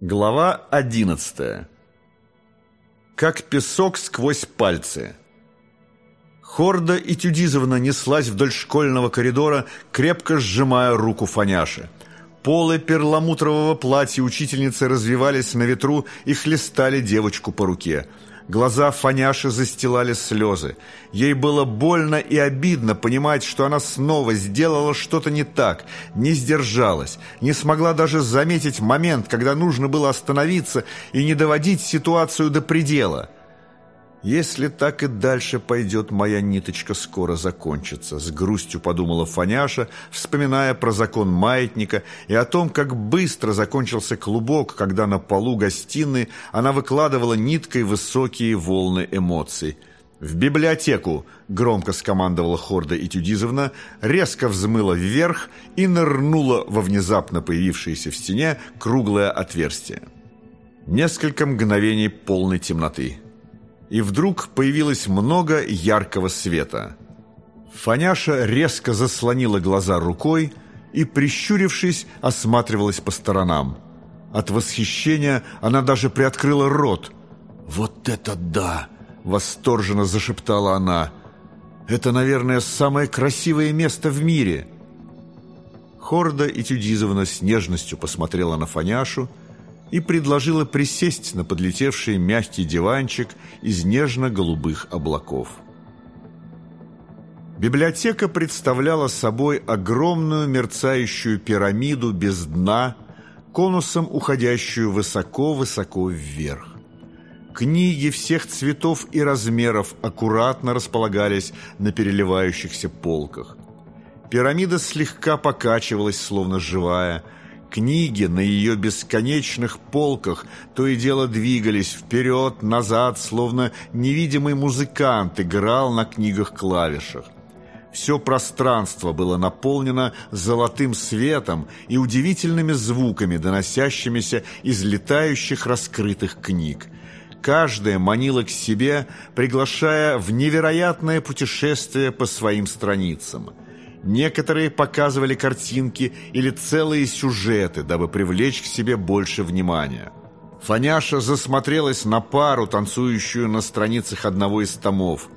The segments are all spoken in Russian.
Глава одиннадцатая. Как песок сквозь пальцы. Хорда и Тюдизовна неслась вдоль школьного коридора, крепко сжимая руку Фаняши. Полы перламутрового платья учительницы развивались на ветру и хлестали девочку по руке – Глаза Фаняши застилали слезы. Ей было больно и обидно понимать, что она снова сделала что-то не так, не сдержалась, не смогла даже заметить момент, когда нужно было остановиться и не доводить ситуацию до предела – «Если так и дальше пойдет, моя ниточка скоро закончится», — с грустью подумала Фаняша, вспоминая про закон маятника и о том, как быстро закончился клубок, когда на полу гостиной она выкладывала ниткой высокие волны эмоций. «В библиотеку!» — громко скомандовала Хорда Итюдизовна, резко взмыла вверх и нырнула во внезапно появившееся в стене круглое отверстие. Несколько мгновений полной темноты — и вдруг появилось много яркого света. Фаняша резко заслонила глаза рукой и, прищурившись, осматривалась по сторонам. От восхищения она даже приоткрыла рот. «Вот это да!» — восторженно зашептала она. «Это, наверное, самое красивое место в мире!» Хорда и Тюдизовна с нежностью посмотрела на Фаняшу и предложила присесть на подлетевший мягкий диванчик из нежно-голубых облаков. Библиотека представляла собой огромную мерцающую пирамиду без дна, конусом уходящую высоко-высоко вверх. Книги всех цветов и размеров аккуратно располагались на переливающихся полках. Пирамида слегка покачивалась, словно живая – Книги на ее бесконечных полках то и дело двигались вперед, назад, словно невидимый музыкант играл на книгах-клавишах. Все пространство было наполнено золотым светом и удивительными звуками, доносящимися из летающих раскрытых книг. Каждая манила к себе, приглашая в невероятное путешествие по своим страницам – Некоторые показывали картинки или целые сюжеты, дабы привлечь к себе больше внимания. Фаняша засмотрелась на пару, танцующую на страницах одного из томов.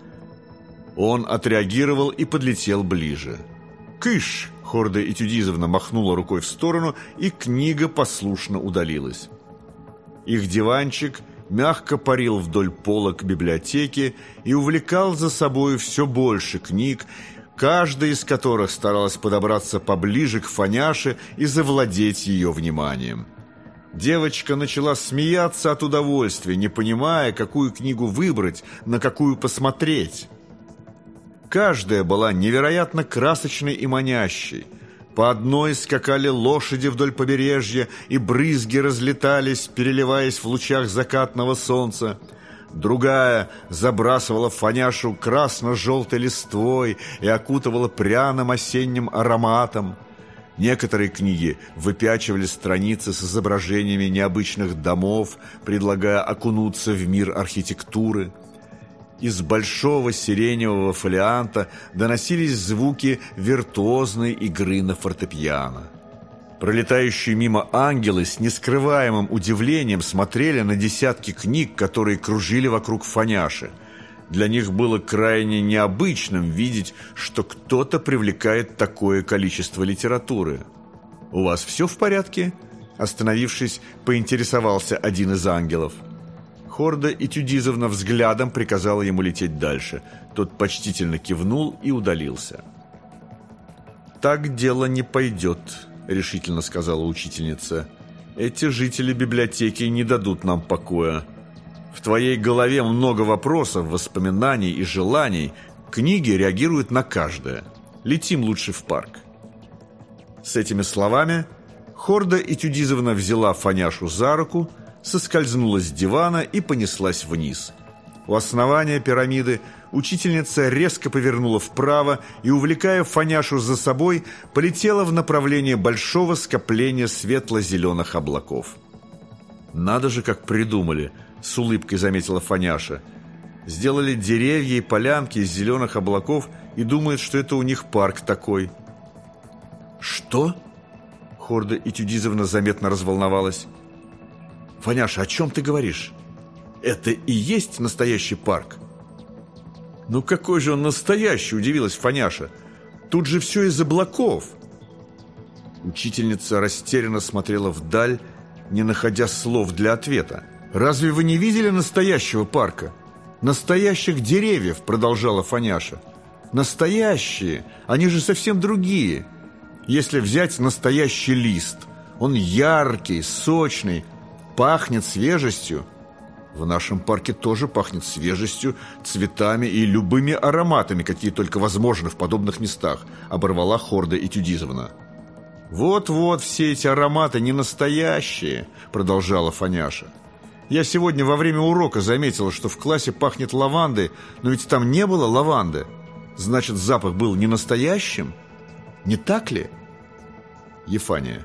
Он отреагировал и подлетел ближе. «Кыш!» — Хорда Этюдизовна махнула рукой в сторону, и книга послушно удалилась. Их диванчик мягко парил вдоль полок библиотеки и увлекал за собой все больше книг, каждая из которых старалась подобраться поближе к Фаняше и завладеть ее вниманием. Девочка начала смеяться от удовольствия, не понимая, какую книгу выбрать, на какую посмотреть. Каждая была невероятно красочной и манящей. По одной скакали лошади вдоль побережья, и брызги разлетались, переливаясь в лучах закатного солнца – Другая забрасывала фаняшу красно-желтой листвой и окутывала пряным осенним ароматом. Некоторые книги выпячивали страницы с изображениями необычных домов, предлагая окунуться в мир архитектуры. Из большого сиреневого фолианта доносились звуки виртуозной игры на фортепиано. Пролетающие мимо ангелы с нескрываемым удивлением смотрели на десятки книг, которые кружили вокруг Фаняши. Для них было крайне необычным видеть, что кто-то привлекает такое количество литературы. «У вас все в порядке?» Остановившись, поинтересовался один из ангелов. Хорда и Тюдизовна взглядом приказала ему лететь дальше. Тот почтительно кивнул и удалился. «Так дело не пойдет», — решительно сказала учительница. «Эти жители библиотеки не дадут нам покоя. В твоей голове много вопросов, воспоминаний и желаний. Книги реагируют на каждое. Летим лучше в парк». С этими словами Хорда Этюдизовна взяла Фаняшу за руку, соскользнула с дивана и понеслась вниз. У основания пирамиды учительница резко повернула вправо и, увлекая Фаняшу за собой, полетела в направлении большого скопления светло-зеленых облаков. «Надо же, как придумали!» — с улыбкой заметила Фаняша. «Сделали деревья и полянки из зеленых облаков и думают, что это у них парк такой». «Что?» — Хорда Этюдизовна заметно разволновалась. «Фаняша, о чем ты говоришь? Это и есть настоящий парк?» «Ну какой же он настоящий?» – удивилась Фаняша. «Тут же все из облаков!» Учительница растерянно смотрела вдаль, не находя слов для ответа. «Разве вы не видели настоящего парка? Настоящих деревьев!» – продолжала Фаняша. «Настоящие! Они же совсем другие! Если взять настоящий лист, он яркий, сочный, пахнет свежестью. В нашем парке тоже пахнет свежестью, цветами и любыми ароматами, какие только возможны в подобных местах», – оборвала Хорда Этюдизовна. «Вот-вот, все эти ароматы не настоящие», – продолжала Фаняша. «Я сегодня во время урока заметила, что в классе пахнет лавандой, но ведь там не было лаванды. Значит, запах был не настоящим? Не так ли?» «Ефания,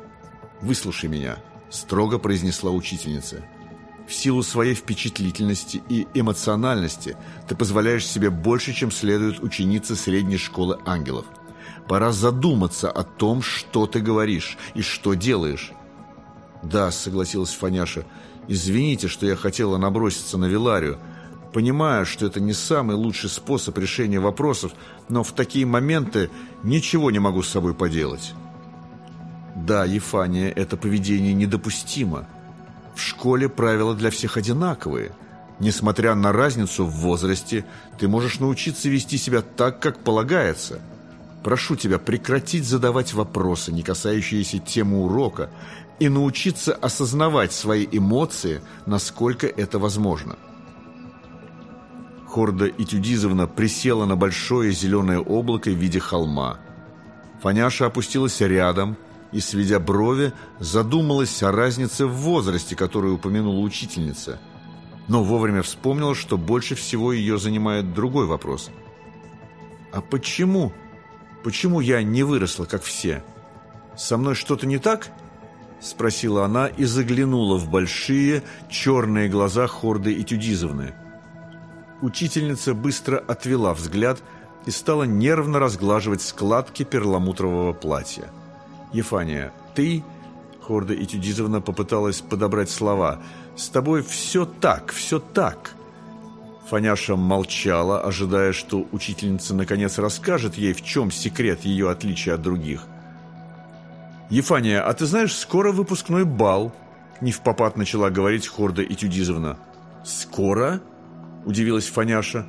выслушай меня», – строго произнесла учительница. «В силу своей впечатлительности и эмоциональности ты позволяешь себе больше, чем следует ученице средней школы ангелов. Пора задуматься о том, что ты говоришь и что делаешь». «Да», — согласилась Фаняша, — «извините, что я хотела наброситься на Виларию. Понимаю, что это не самый лучший способ решения вопросов, но в такие моменты ничего не могу с собой поделать». Да, Ефания, это поведение недопустимо. В школе правила для всех одинаковые. Несмотря на разницу в возрасте, ты можешь научиться вести себя так, как полагается. Прошу тебя прекратить задавать вопросы, не касающиеся темы урока, и научиться осознавать свои эмоции, насколько это возможно. Хорда Этюдизовна присела на большое зеленое облако в виде холма. Фаняша опустилась рядом – и, сведя брови, задумалась о разнице в возрасте, которую упомянула учительница. Но вовремя вспомнила, что больше всего ее занимает другой вопрос. «А почему? Почему я не выросла, как все? Со мной что-то не так?» Спросила она и заглянула в большие черные глаза Хорды Этюдизовны. Учительница быстро отвела взгляд и стала нервно разглаживать складки перламутрового платья. Ефания, ты...» Хорда Этюдизовна попыталась подобрать слова. «С тобой все так, все так». Фаняша молчала, ожидая, что учительница наконец расскажет ей, в чем секрет ее отличия от других. «Ефания, а ты знаешь, скоро выпускной бал?» Не в попад начала говорить Хорда Этюдизовна. «Скоро?» – удивилась Фаняша.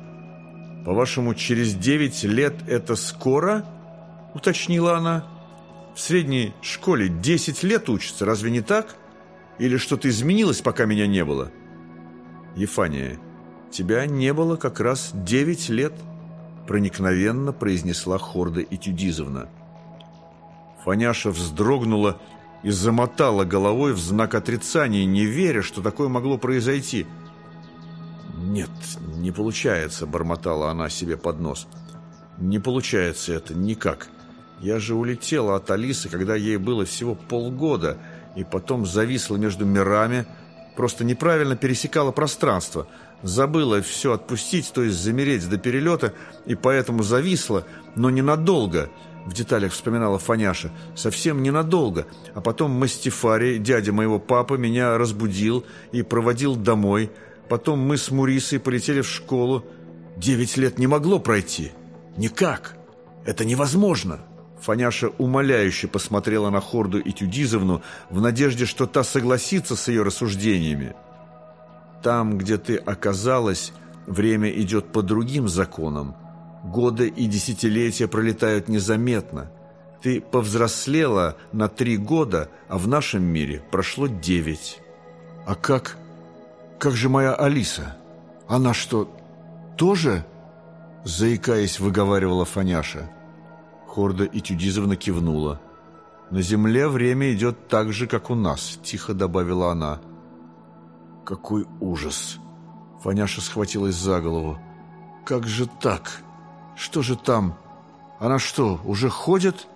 «По-вашему, через девять лет это скоро?» – уточнила она. В средней школе 10 лет учатся, разве не так? Или что-то изменилось, пока меня не было? Ефания, тебя не было как раз 9 лет, проникновенно произнесла Хорда Этюдизовна. Фаняша вздрогнула и замотала головой в знак отрицания, не веря, что такое могло произойти. «Нет, не получается», — бормотала она себе под нос. «Не получается это никак». Я же улетела от Алисы, когда ей было всего полгода, и потом зависла между мирами, просто неправильно пересекала пространство, забыла все отпустить, то есть замереть до перелета, и поэтому зависла, но ненадолго, в деталях вспоминала Фаняша, совсем ненадолго, а потом Мастифарий, дядя моего папы, меня разбудил и проводил домой, потом мы с Мурисой полетели в школу. Девять лет не могло пройти. Никак. Это невозможно. Фаняша умоляюще посмотрела на Хорду и Тюдизовну в надежде, что та согласится с ее рассуждениями. «Там, где ты оказалась, время идет по другим законам. Годы и десятилетия пролетают незаметно. Ты повзрослела на три года, а в нашем мире прошло девять». «А как? Как же моя Алиса? Она что, тоже?» Заикаясь, выговаривала Фаняша. Хорда Итюдизовна кивнула. «На земле время идет так же, как у нас», — тихо добавила она. «Какой ужас!» Фаняша схватилась за голову. «Как же так? Что же там? Она что, уже ходит?»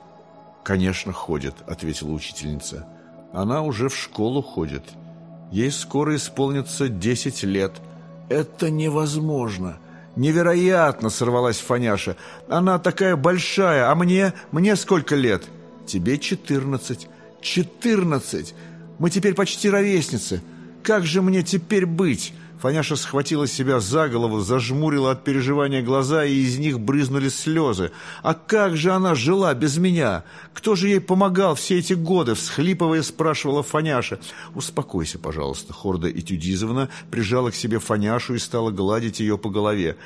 «Конечно, ходит», — ответила учительница. «Она уже в школу ходит. Ей скоро исполнится десять лет». «Это невозможно!» «Невероятно!» — сорвалась Фаняша. «Она такая большая, а мне... мне сколько лет?» «Тебе четырнадцать». «Четырнадцать! Мы теперь почти ровесницы. как же мне теперь быть?» Фаняша схватила себя за голову, зажмурила от переживания глаза, и из них брызнули слезы. «А как же она жила без меня? Кто же ей помогал все эти годы?» Всхлипывая, спрашивала Фаняша. «Успокойся, пожалуйста». Хорда Этюдизовна прижала к себе Фаняшу и стала гладить ее по голове.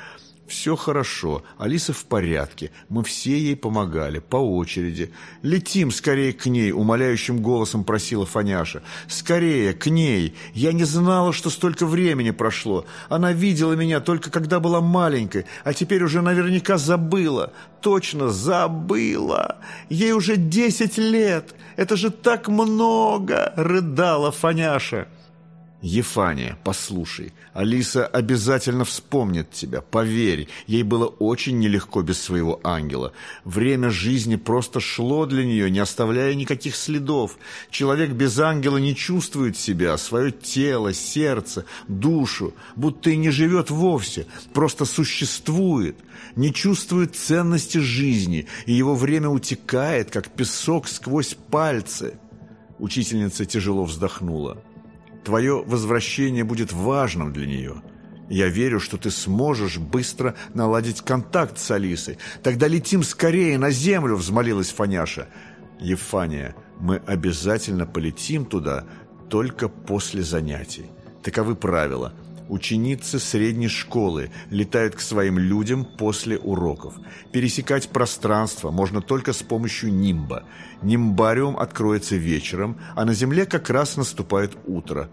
«Все хорошо. Алиса в порядке. Мы все ей помогали, по очереди. Летим скорее к ней», — умоляющим голосом просила Фаняша. «Скорее, к ней. Я не знала, что столько времени прошло. Она видела меня только когда была маленькой, а теперь уже наверняка забыла. Точно забыла. Ей уже десять лет. Это же так много!» — рыдала Фаняша. «Ефания, послушай, Алиса обязательно вспомнит тебя, поверь, ей было очень нелегко без своего ангела. Время жизни просто шло для нее, не оставляя никаких следов. Человек без ангела не чувствует себя, свое тело, сердце, душу, будто и не живет вовсе, просто существует, не чувствует ценности жизни, и его время утекает, как песок сквозь пальцы». Учительница тяжело вздохнула. Твое возвращение будет важным для нее. Я верю, что ты сможешь быстро наладить контакт с Алисой. Тогда летим скорее на землю, взмолилась Фаняша. Ефания, мы обязательно полетим туда только после занятий. Таковы правила. Ученицы средней школы летают к своим людям после уроков. Пересекать пространство можно только с помощью нимба. Нимбариум откроется вечером, а на Земле как раз наступает утро.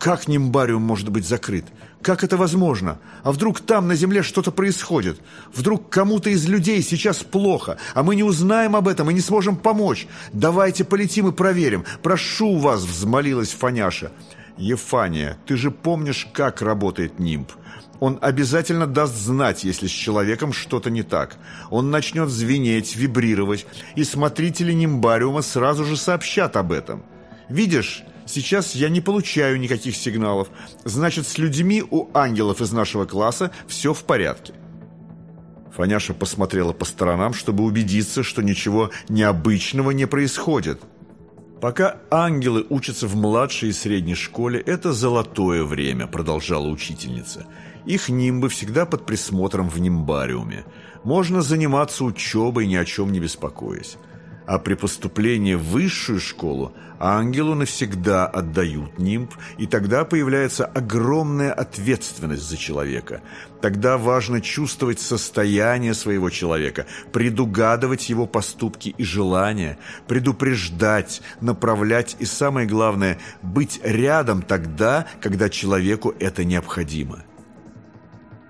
Как нимбариум может быть закрыт? Как это возможно? А вдруг там на Земле что-то происходит? Вдруг кому-то из людей сейчас плохо, а мы не узнаем об этом и не сможем помочь? Давайте полетим и проверим. Прошу вас, взмолилась Фаняша. «Ефания, ты же помнишь, как работает нимб? Он обязательно даст знать, если с человеком что-то не так. Он начнет звенеть, вибрировать, и смотрители нимбариума сразу же сообщат об этом. Видишь, сейчас я не получаю никаких сигналов. Значит, с людьми у ангелов из нашего класса все в порядке». Фаняша посмотрела по сторонам, чтобы убедиться, что ничего необычного не происходит – Пока ангелы учатся в младшей и средней школе, это золотое время, продолжала учительница. Их нимбы всегда под присмотром в нимбариуме. Можно заниматься учебой, ни о чем не беспокоясь а при поступлении в высшую школу ангелу навсегда отдают нимб, и тогда появляется огромная ответственность за человека. Тогда важно чувствовать состояние своего человека, предугадывать его поступки и желания, предупреждать, направлять и, самое главное, быть рядом тогда, когда человеку это необходимо.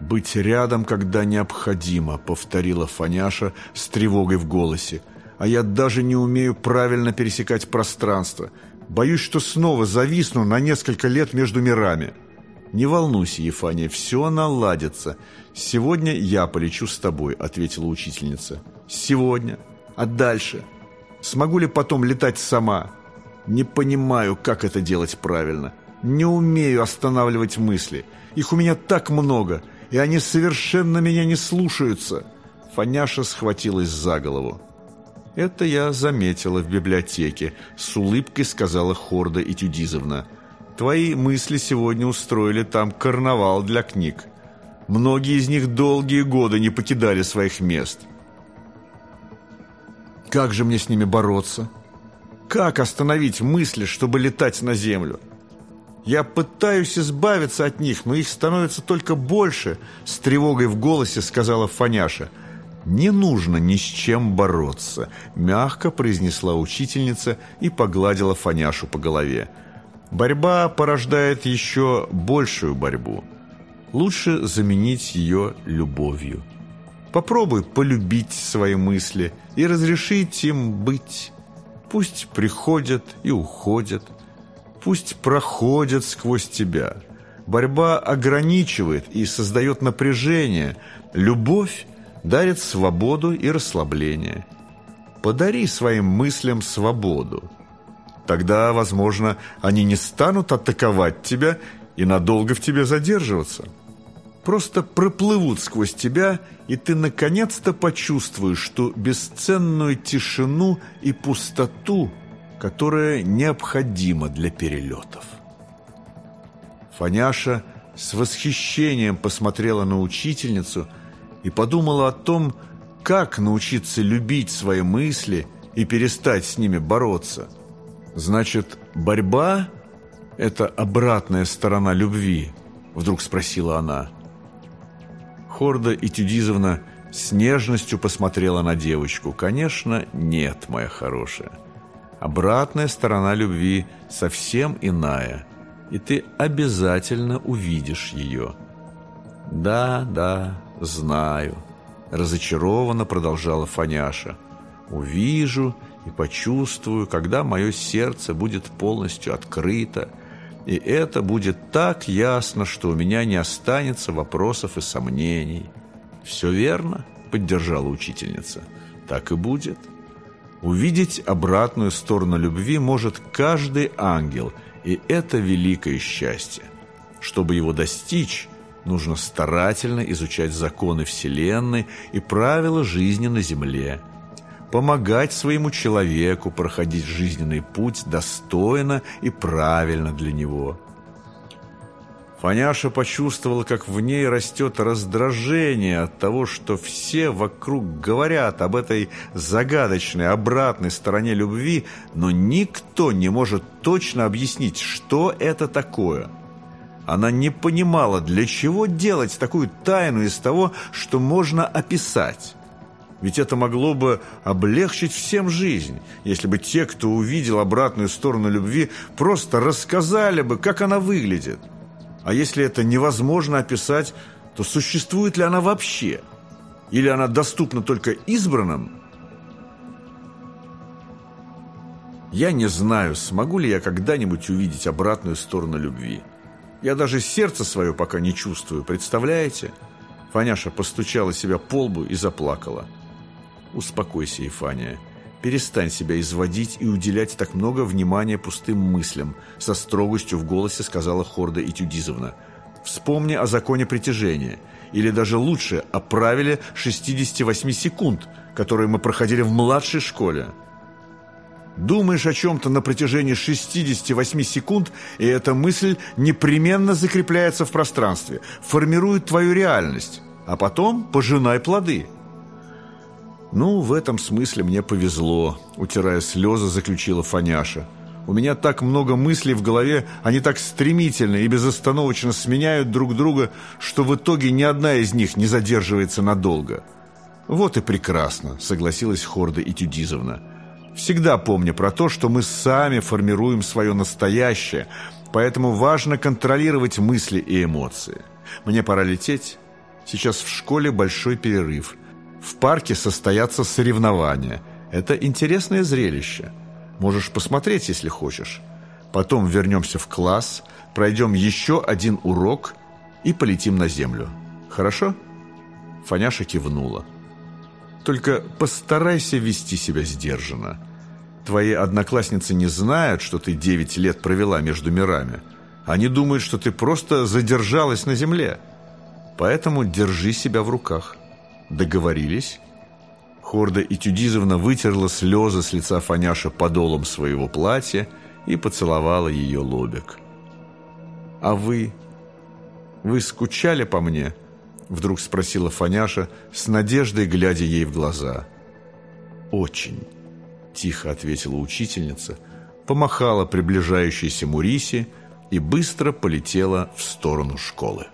«Быть рядом, когда необходимо», — повторила Фаняша с тревогой в голосе а я даже не умею правильно пересекать пространство. Боюсь, что снова зависну на несколько лет между мирами. Не волнуйся, Ефания, все наладится. Сегодня я полечу с тобой, ответила учительница. Сегодня? А дальше? Смогу ли потом летать сама? Не понимаю, как это делать правильно. Не умею останавливать мысли. Их у меня так много, и они совершенно меня не слушаются. Фаняша схватилась за голову. «Это я заметила в библиотеке», — с улыбкой сказала Хорда Этюдизовна. «Твои мысли сегодня устроили там карнавал для книг. Многие из них долгие годы не покидали своих мест». «Как же мне с ними бороться? Как остановить мысли, чтобы летать на землю?» Я пытаюсь избавиться от них, но их становится только больше, с тревогой в голосе сказала Фаняша – «Не нужно ни с чем бороться», – мягко произнесла учительница и погладила Фаняшу по голове. «Борьба порождает еще большую борьбу. Лучше заменить ее любовью. Попробуй полюбить свои мысли и разрешить им быть. Пусть приходят и уходят, пусть проходят сквозь тебя. Борьба ограничивает и создает напряжение. Любовь дарит свободу и расслабление. Подари своим мыслям свободу. Тогда, возможно, они не станут атаковать тебя и надолго в тебе задерживаться. Просто проплывут сквозь тебя, и ты наконец-то почувствуешь ту бесценную тишину и пустоту, которая необходима для перелетов. Фаняша с восхищением посмотрела на учительницу и подумала о том, как научиться любить свои мысли и перестать с ними бороться. Значит, борьба – это обратная сторона любви, вдруг спросила она. Хорда Этюдизовна с нежностью посмотрела на девочку. «Конечно, нет, моя хорошая. Обратная сторона любви совсем иная, и ты обязательно увидишь ее». «Да, да, знаю», – разочарованно продолжала Фаняша. «Увижу и почувствую, когда мое сердце будет полностью открыто, и это будет так ясно, что у меня не останется вопросов и сомнений». «Все верно», — поддержала учительница. «Так и будет». Увидеть обратную сторону любви может каждый ангел, и это великое счастье. Чтобы его достичь, нужно старательно изучать законы Вселенной и правила жизни на Земле, помогать своему человеку проходить жизненный путь достойно и правильно для него – Фаняша почувствовала, как в ней растет раздражение от того, что все вокруг говорят об этой загадочной обратной стороне любви, но никто не может точно объяснить, что это такое. Она не понимала, для чего делать такую тайну из того, что можно описать. Ведь это могло бы облегчить всем жизнь, если бы те, кто увидел обратную сторону любви, просто рассказали бы, как она выглядит. А если это невозможно описать, то существует ли она вообще? Или она доступна только избранным? Я не знаю, смогу ли я когда-нибудь увидеть обратную сторону любви. Я даже сердце свое пока не чувствую, представляете? Фаняша постучала себя по лбу и заплакала. «Успокойся, Ефания. Перестань себя изводить и уделять так много внимания пустым мыслям, со строгостью в голосе сказала Хорда Итюдизовна. Вспомни о законе притяжения, или даже лучше, о правиле 68 секунд, которые мы проходили в младшей школе. Думаешь о чем-то на протяжении 68 секунд, и эта мысль непременно закрепляется в пространстве, формирует твою реальность, а потом пожинай плоды – «Ну, в этом смысле мне повезло», — утирая слезы, заключила Фаняша. «У меня так много мыслей в голове, они так стремительно и безостановочно сменяют друг друга, что в итоге ни одна из них не задерживается надолго». «Вот и прекрасно», — согласилась Хорда Итюдизовна. «Всегда помни про то, что мы сами формируем свое настоящее, поэтому важно контролировать мысли и эмоции. Мне пора лететь. Сейчас в школе большой перерыв». В парке состоятся соревнования. Это интересное зрелище. Можешь посмотреть, если хочешь. Потом вернемся в класс, пройдем еще один урок и полетим на землю. Хорошо?» Фаняша кивнула. «Только постарайся вести себя сдержанно. Твои одноклассницы не знают, что ты девять лет провела между мирами. Они думают, что ты просто задержалась на земле. Поэтому держи себя в руках». Договорились? Хорда Итюдизовна вытерла слезы с лица Фаняша подолом своего платья и поцеловала ее лобик. «А вы? Вы скучали по мне?» Вдруг спросила Фаняша, с надеждой глядя ей в глаза. «Очень», – тихо ответила учительница, помахала приближающейся Мурисе и быстро полетела в сторону школы.